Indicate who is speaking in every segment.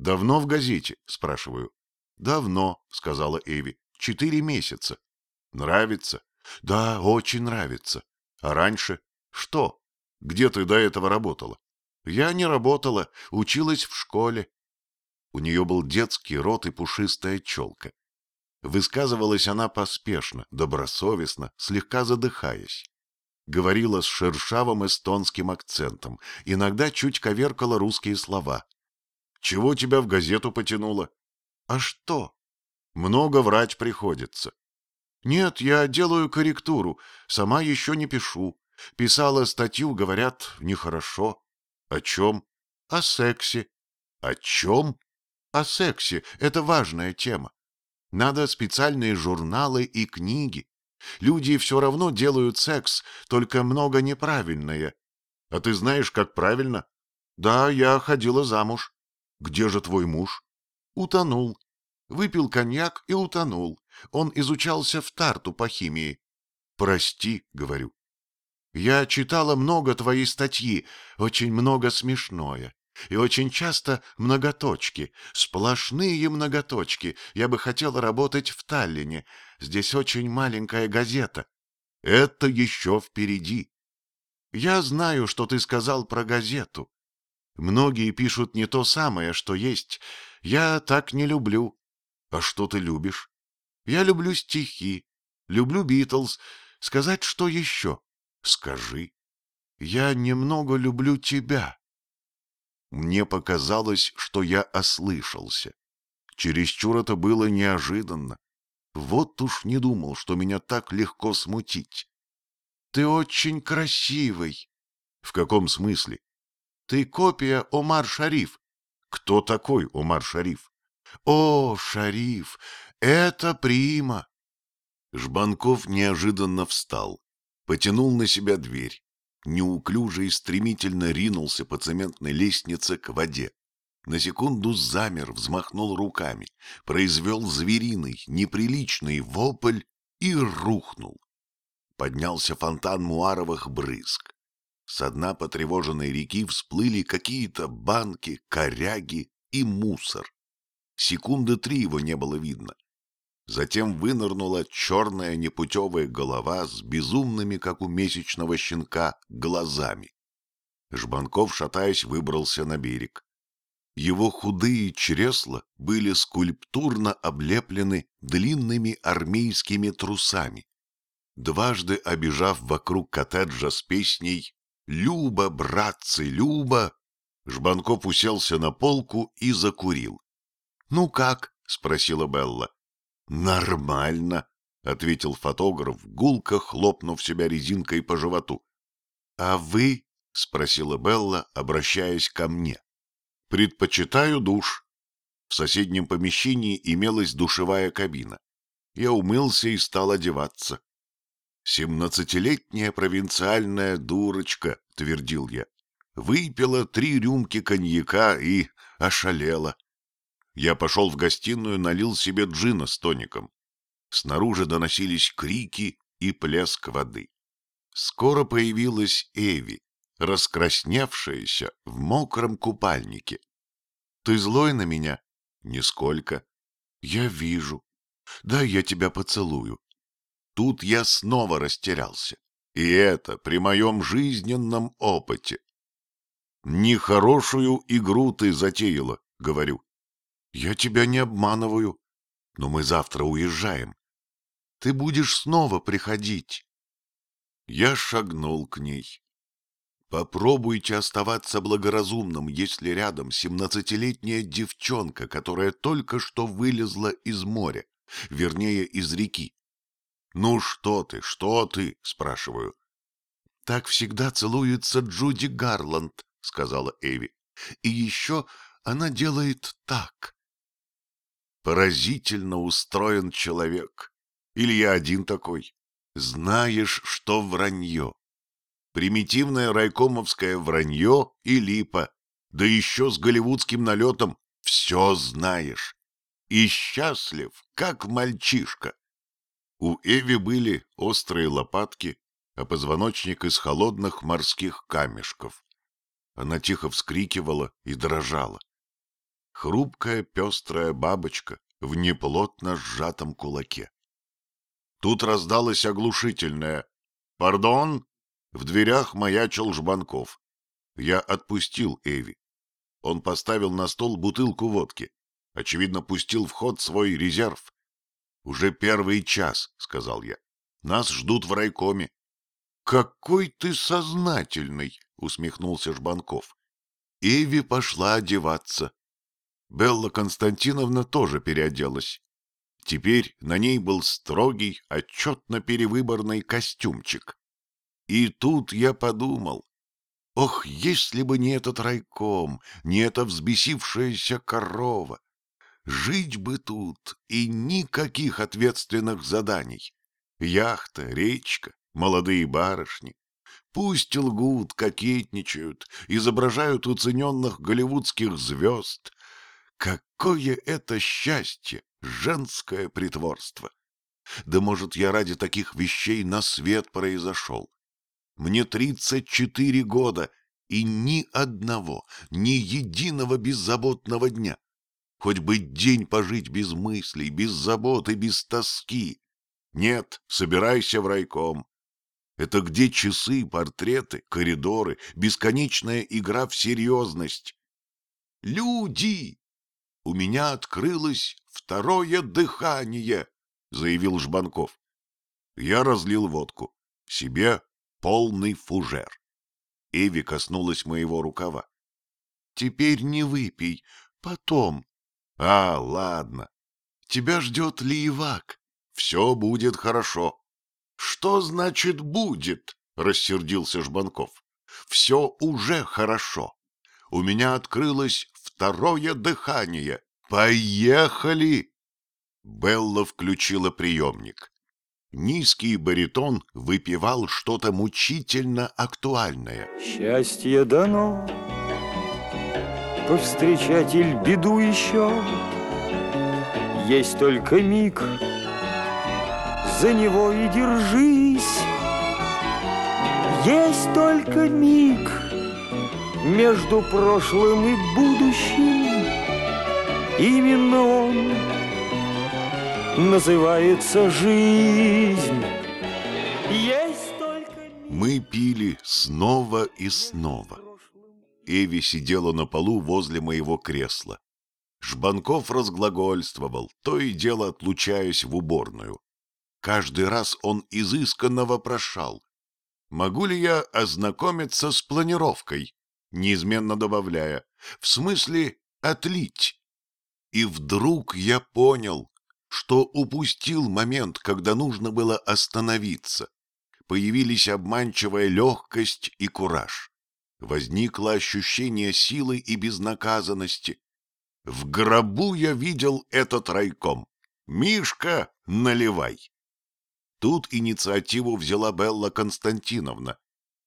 Speaker 1: Давно в газете? Спрашиваю. Давно, сказала Эви. Четыре месяца. Нравится? Да, очень нравится. А раньше? Что? Где ты до этого работала? Я не работала, училась в школе. У нее был детский рот и пушистая челка. Высказывалась она поспешно, добросовестно, слегка задыхаясь. Говорила с шершавым эстонским акцентом, иногда чуть коверкала русские слова. «Чего тебя в газету потянуло?» «А что?» «Много врать приходится». «Нет, я делаю корректуру, сама еще не пишу. Писала статью, говорят, нехорошо». «О чем?» «О сексе». «О чем?» «О сексе. Это важная тема. Надо специальные журналы и книги. Люди все равно делают секс, только много неправильное. А ты знаешь, как правильно? Да, я ходила замуж. Где же твой муж? Утонул. Выпил коньяк и утонул. Он изучался в Тарту по химии. Прости, говорю. Я читала много твоей статьи, очень много смешное. И очень часто многоточки, сплошные многоточки. Я бы хотела работать в Таллине. Здесь очень маленькая газета. Это еще впереди. Я знаю, что ты сказал про газету. Многие пишут не то самое, что есть. Я так не люблю. А что ты любишь? Я люблю стихи, люблю Битлз. Сказать, что еще? Скажи. Я немного люблю тебя. Мне показалось, что я ослышался. Чересчур это было неожиданно. Вот уж не думал, что меня так легко смутить. Ты очень красивый. В каком смысле? Ты копия Омар Шариф. Кто такой Омар Шариф? О, Шариф, это прима. Жбанков неожиданно встал, потянул на себя дверь неуклюже и стремительно ринулся по цементной лестнице к воде. На секунду замер, взмахнул руками, произвел звериный, неприличный вопль и рухнул. Поднялся фонтан муаровых брызг. С дна потревоженной реки всплыли какие-то банки, коряги и мусор. Секунды три его не было видно. Затем вынырнула черная непутевая голова с безумными, как у месячного щенка, глазами. Жбанков, шатаясь, выбрался на берег. Его худые чресла были скульптурно облеплены длинными армейскими трусами. Дважды обижав вокруг коттеджа с песней «Люба, братцы, Люба!», Жбанков уселся на полку и закурил. — Ну как? — спросила Белла. «Нормально», — ответил фотограф, гулко хлопнув себя резинкой по животу. «А вы?» — спросила Белла, обращаясь ко мне. «Предпочитаю душ». В соседнем помещении имелась душевая кабина. Я умылся и стал одеваться. «Семнадцатилетняя провинциальная дурочка», — твердил я. Выпила три рюмки коньяка и ошалела. Я пошел в гостиную, налил себе джина с тоником. Снаружи доносились крики и плеск воды. Скоро появилась Эви, раскрасневшаяся в мокром купальнике. — Ты злой на меня? — Нисколько. — Я вижу. Да, я тебя поцелую. Тут я снова растерялся. И это при моем жизненном опыте. — Нехорошую игру ты затеяла, — говорю. Я тебя не обманываю, но мы завтра уезжаем. Ты будешь снова приходить. Я шагнул к ней. Попробуйте оставаться благоразумным, если рядом семнадцатилетняя девчонка, которая только что вылезла из моря, вернее, из реки. «Ну что ты, что ты?» — спрашиваю. «Так всегда целуется Джуди Гарланд», — сказала Эви. «И еще она делает так». Поразительно устроен человек. Или я один такой. Знаешь, что вранье. Примитивное райкомовское вранье и липа. Да еще с голливудским налетом все знаешь. И счастлив, как мальчишка. У Эви были острые лопатки, а позвоночник из холодных морских камешков. Она тихо вскрикивала и дрожала. хрупкая пестрая бабочка в неплотно сжатом кулаке. Тут раздалось оглушительное «Пардон!» В дверях маячил Жбанков. Я отпустил Эви. Он поставил на стол бутылку водки. Очевидно, пустил в ход свой резерв. «Уже первый час», — сказал я. «Нас ждут в райкоме». «Какой ты сознательный!» — усмехнулся Жбанков. Эви пошла одеваться. Белла Константиновна тоже переоделась. Теперь на ней был строгий, отчетно-перевыборный костюмчик. И тут я подумал, ох, если бы не этот райком, не эта взбесившаяся корова, жить бы тут и никаких ответственных заданий. Яхта, речка, молодые барышни. Пусть лгут, кокетничают, изображают уцененных голливудских звезд. Какое это счастье, женское притворство! Да может, я ради таких вещей на свет произошел. Мне тридцать четыре года, и ни одного, ни единого беззаботного дня. Хоть бы день пожить без мыслей, без заботы, без тоски. Нет, собирайся в райком. Это где часы, портреты, коридоры, бесконечная игра в серьезность. Люди! У меня открылось второе дыхание, заявил Жбанков. Я разлил водку. Себе полный фужер. Эви коснулась моего рукава. Теперь не выпей, потом. А, ладно. Тебя ждет Лиевак. Все будет хорошо. Что значит будет? Рассердился Жбанков. Все уже хорошо. У меня открылось второе дыхание. Поехали! Белла включила приемник. Низкий баритон выпивал что-то мучительно актуальное.
Speaker 2: Счастье дано, повстречатель беду еще. Есть только миг, за него и держись. Есть только миг между прошлым и будущим. Именно он называется жизнь. Есть только
Speaker 1: Мы пили снова и снова. Эви сидела на полу возле моего кресла. Жбанков разглагольствовал, то и дело отлучаясь в уборную. Каждый раз он изысканно вопрошал. «Могу ли я ознакомиться с планировкой?» Неизменно добавляя. «В смысле отлить?» И вдруг я понял, что упустил момент, когда нужно было остановиться. Появились обманчивая легкость и кураж. Возникло ощущение силы и безнаказанности. В гробу я видел этот райком. «Мишка, наливай!» Тут инициативу взяла Белла Константиновна.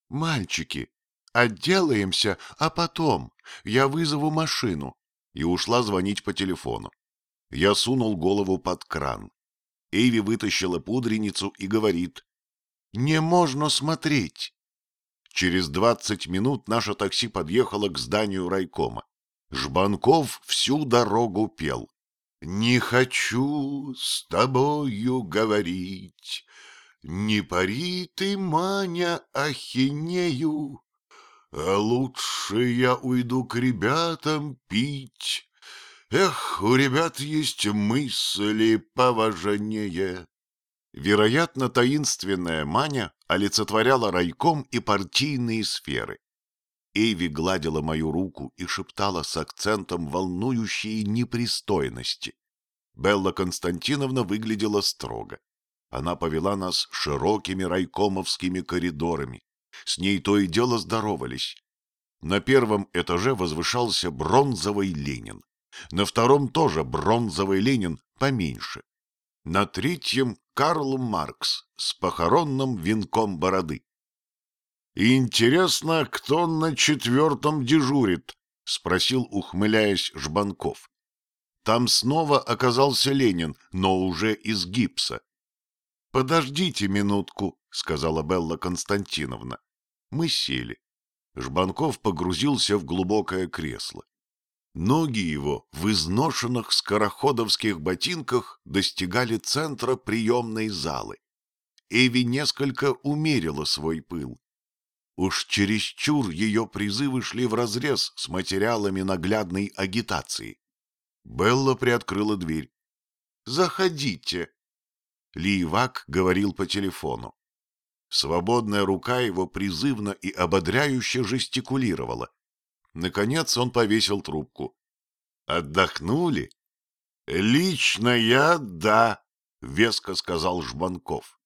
Speaker 1: «Мальчики, отделаемся, а потом я вызову машину». И ушла звонить по телефону. Я сунул голову под кран. Эйви вытащила пудреницу и говорит. «Не можно смотреть». Через двадцать минут наше такси подъехало к зданию райкома. Жбанков всю дорогу пел. «Не хочу с тобою говорить, не пари ты, Маня, ахинею, а лучше я уйду к ребятам пить. Эх, у ребят есть мысли поважнее». Вероятно, таинственная Маня олицетворяла райком и партийные сферы. Эйви гладила мою руку и шептала с акцентом волнующие непристойности. Белла Константиновна выглядела строго. Она повела нас широкими райкомовскими коридорами. С ней то и дело здоровались. На первом этаже возвышался бронзовый Ленин. На втором тоже бронзовый Ленин поменьше. На третьем Карл Маркс с похоронным венком бороды. «Интересно, кто на четвертом дежурит?» — спросил, ухмыляясь, Жбанков. Там снова оказался Ленин, но уже из гипса. «Подождите минутку», — сказала Белла Константиновна. Мы сели. Жбанков погрузился в глубокое кресло. Ноги его в изношенных скороходовских ботинках достигали центра приемной залы. Эви несколько умерила свой пыл. Уж чересчур ее призывы шли вразрез с материалами наглядной агитации. Белла приоткрыла дверь. «Заходите!» Ливак говорил по телефону. Свободная рука его призывно и ободряюще жестикулировала. Наконец он повесил трубку. «Отдохнули?» «Лично я — да», — веско сказал Жбанков.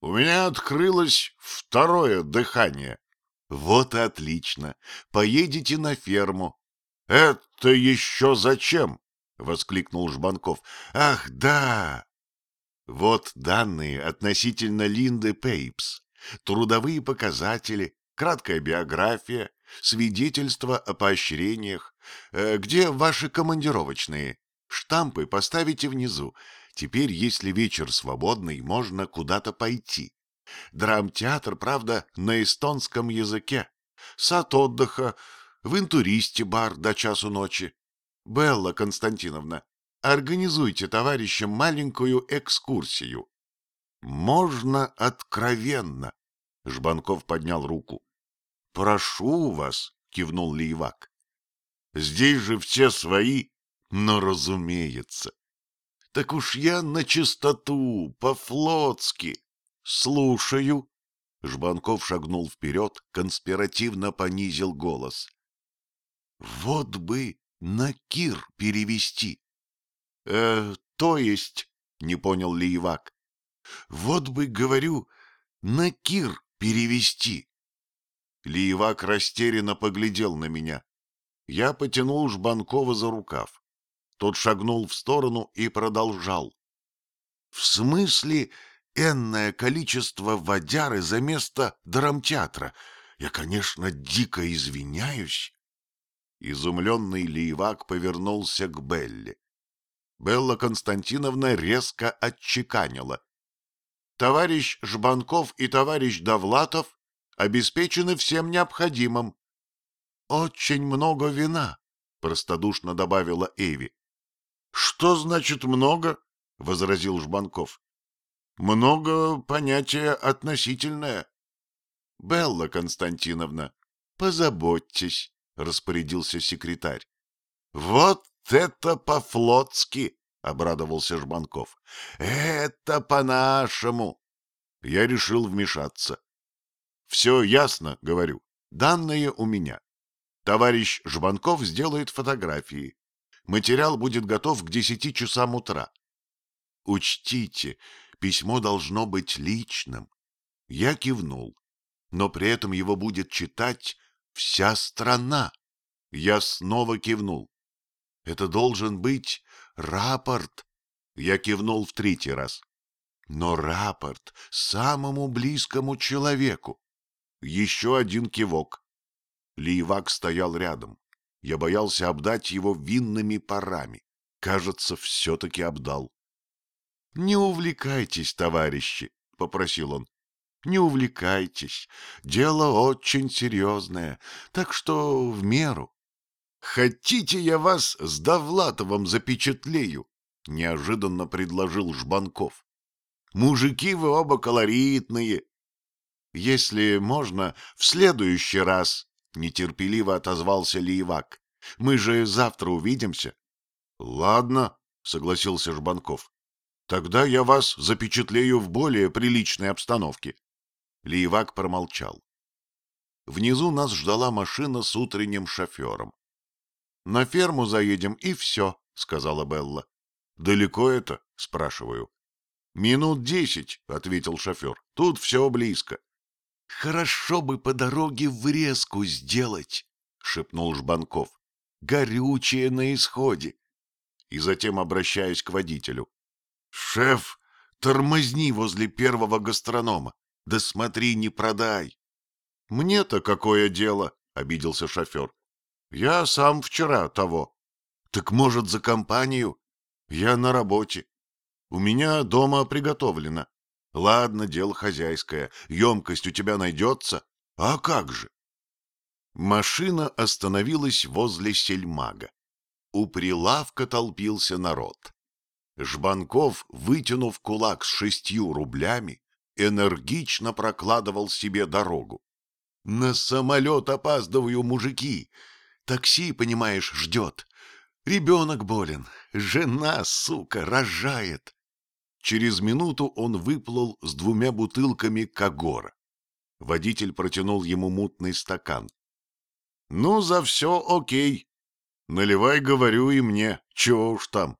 Speaker 1: «У меня открылось второе дыхание». «Вот и отлично. Поедете на ферму». «Это еще зачем?» — воскликнул Жбанков. «Ах, да! Вот данные относительно Линды Пейпс. Трудовые показатели, краткая биография, свидетельства о поощрениях. Э, где ваши командировочные? Штампы поставите внизу. Теперь, если вечер свободный, можно куда-то пойти. Драмтеатр, правда, на эстонском языке. Сад отдыха, в интуристе бар до часу ночи. Белла Константиновна, организуйте товарищам маленькую экскурсию. Можно откровенно. Жбанков поднял руку. Прошу вас, кивнул Лейвак. Здесь же все свои, но разумеется. Так уж я на чистоту, по-флотски. Слушаю. Жбанков шагнул вперед, конспиративно понизил голос. Вот бы на Кир перевести. Э, то есть, не понял Лиевак. Вот бы, говорю, на Кир перевести. Лиевак растерянно поглядел на меня. Я потянул Жбанкова за рукав. Тот шагнул в сторону и продолжал. В смысле, энное количество водяры за место драмтеатра. Я, конечно, дико извиняюсь. Изумленный Лиевак повернулся к Белле. Белла Константиновна резко отчеканила. Товарищ Жбанков и товарищ Довлатов обеспечены всем необходимым. — Очень много вина, — простодушно добавила Эви. — Что значит много? — возразил Жбанков. — Много — понятие относительное. — Белла Константиновна, позаботьтесь, — распорядился секретарь. — Вот это по-флотски! — обрадовался Жбанков. — Это по-нашему! Я решил вмешаться. — Все ясно, — говорю. Данные у меня. Товарищ Жбанков сделает фотографии. Материал будет готов к десяти часам утра. Учтите, письмо должно быть личным. Я кивнул, но при этом его будет читать вся страна. Я снова кивнул. Это должен быть рапорт. Я кивнул в третий раз. Но рапорт самому близкому человеку. Еще один кивок. Ливак стоял рядом. Я боялся обдать его винными парами. Кажется, все-таки обдал. — Не увлекайтесь, товарищи, — попросил он. — Не увлекайтесь. Дело очень серьезное, так что в меру. «Хотите, я вас с Довлатовым запечатлею?» — неожиданно предложил Жбанков. «Мужики вы оба колоритные». «Если можно, в следующий раз», — нетерпеливо отозвался Лиевак. «Мы же завтра увидимся». «Ладно», — согласился Жбанков. «Тогда я вас запечатлею в более приличной обстановке». Лиевак промолчал. Внизу нас ждала машина с утренним шофером. На ферму заедем и все, — сказала Белла. — Далеко это? — спрашиваю. — Минут десять, — ответил шофер. — Тут все близко. — Хорошо бы по дороге врезку сделать, — шепнул Жбанков. — Горючее на исходе. И затем, обращаясь к водителю. — Шеф, тормозни возле первого гастронома. Да смотри, не продай. — Мне-то какое дело, — обиделся шофер. Я сам вчера того. Так может, за компанию? Я на работе. У меня дома приготовлено. Ладно, дело хозяйское. Емкость у тебя найдется? А как же? Машина остановилась возле сельмага. У прилавка толпился народ. Жбанков, вытянув кулак с шестью рублями, энергично прокладывал себе дорогу. «На самолет опаздываю, мужики! Такси, понимаешь, ждет. Ребенок болен, жена, сука, рожает!» Через минуту он выплыл с двумя бутылками Кагора. Водитель протянул ему мутный стакан. «Ну, за все окей. Наливай, говорю, и мне. Чего уж там».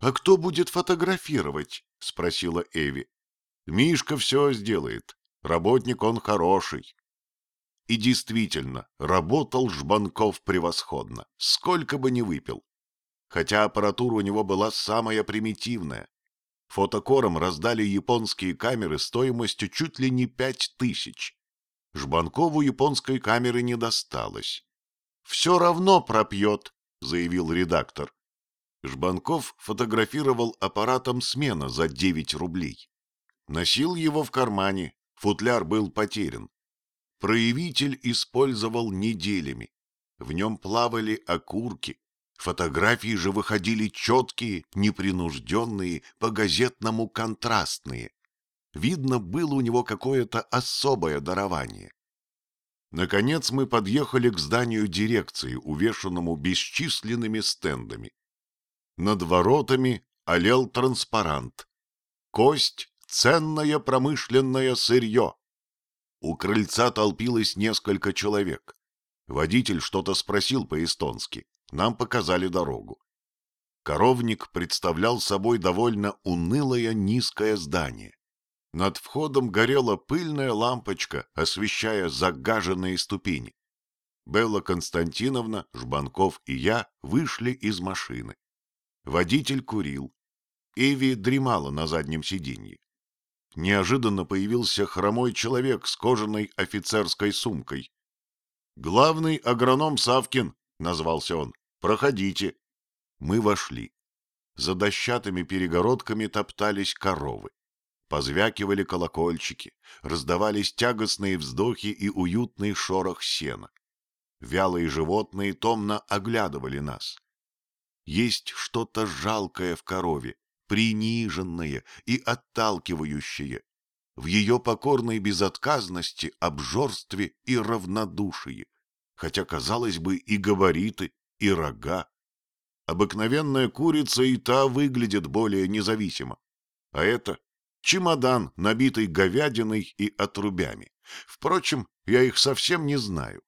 Speaker 1: «А кто будет фотографировать?» — спросила Эви. «Мишка все сделает. Работник он хороший». И действительно, работал Жбанков превосходно, сколько бы ни выпил. Хотя аппаратура у него была самая примитивная. Фотокором раздали японские камеры стоимостью чуть ли не пять тысяч. Жбанкову японской камеры не досталось. «Все равно пропьет», — заявил редактор. Жбанков фотографировал аппаратом смена за 9 рублей. Носил его в кармане, футляр был потерян. Проявитель использовал неделями. В нем плавали окурки, Фотографии же выходили четкие, непринужденные, по-газетному контрастные. Видно, было у него какое-то особое дарование. Наконец мы подъехали к зданию дирекции, увешанному бесчисленными стендами. Над воротами олел транспарант. Кость — ценное промышленное сырье. У крыльца толпилось несколько человек. Водитель что-то спросил по-эстонски нам показали дорогу. Коровник представлял собой довольно унылое низкое здание. Над входом горела пыльная лампочка, освещая загаженные ступени. Белла Константиновна, Жбанков и я вышли из машины. Водитель курил. Эви дремала на заднем сиденье. Неожиданно появился хромой человек с кожаной офицерской сумкой. «Главный агроном Савкин», — назвался он. Проходите. Мы вошли. За дощатыми перегородками топтались коровы. Позвякивали колокольчики, раздавались тягостные вздохи и уютный шорох сена. Вялые животные томно оглядывали нас. Есть что-то жалкое в корове, приниженное и отталкивающее, в ее покорной безотказности, обжорстве и равнодушии, хотя, казалось бы, и габариты, и рога. Обыкновенная курица и та выглядит более независимо. А это чемодан, набитый говядиной и отрубями. Впрочем, я их совсем не знаю.